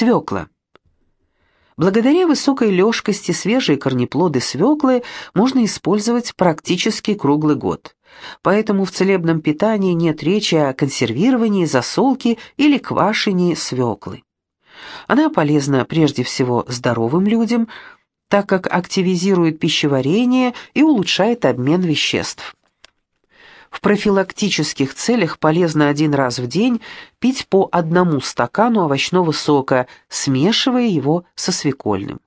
Свекла. Благодаря высокой лёжкости свежие корнеплоды свеклы можно использовать практически круглый год. Поэтому в целебном питании нет речи о консервировании, засолке или квашении свеклы. Она полезна прежде всего здоровым людям, так как активизирует пищеварение и улучшает обмен веществ. В профилактических целях полезно один раз в день пить по одному стакану овощного сока, смешивая его со свекольным.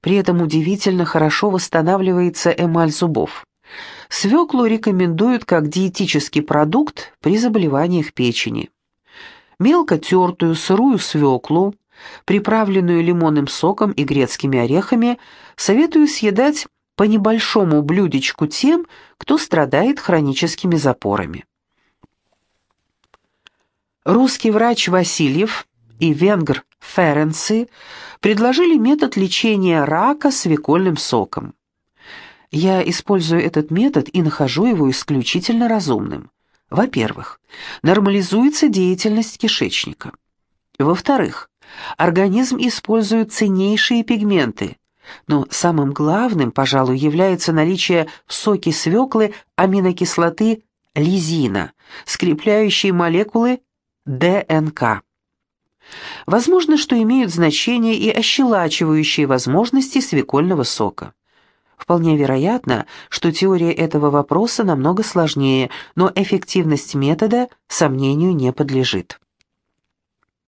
При этом удивительно хорошо восстанавливается эмаль зубов. Свеклу рекомендуют как диетический продукт при заболеваниях печени. Мелко тертую сырую свеклу, приправленную лимонным соком и грецкими орехами, советую съедать по небольшому блюдечку тем, кто страдает хроническими запорами. Русский врач Васильев и венгр Ференци предложили метод лечения рака свекольным соком. Я использую этот метод и нахожу его исключительно разумным. Во-первых, нормализуется деятельность кишечника. Во-вторых, организм использует ценнейшие пигменты, но самым главным, пожалуй, является наличие в соке свеклы аминокислоты лизина, скрепляющей молекулы ДНК. Возможно, что имеют значение и ощелачивающие возможности свекольного сока. Вполне вероятно, что теория этого вопроса намного сложнее, но эффективность метода сомнению не подлежит.